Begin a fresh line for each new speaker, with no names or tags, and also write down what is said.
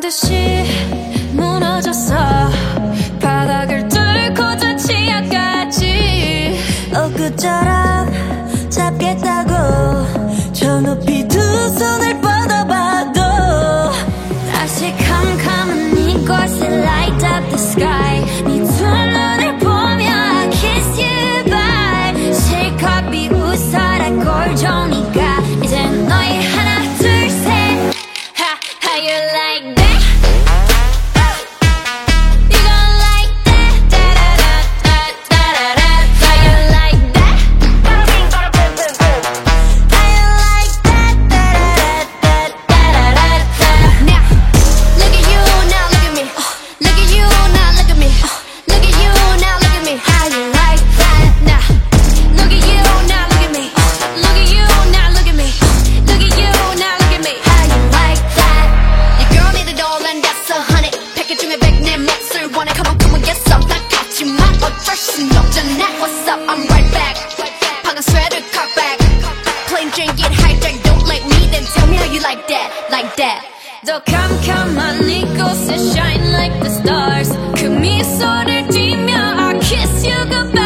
듯이 무너졌어. 바닥을 뚫고 저 치아까지
엊그처럼 잡겠다고 저 높이
세계 중에 백내 몫을 원해 Come on come on some I'm fresh and up 순 없잖아 What's up? I'm right back. 방금 sweater cut back. Plain Jane get hijacked Don't like me then tell me how you like that Like that. 더 캄캄한 이곳에 shine like the stars. I kiss you goodbye.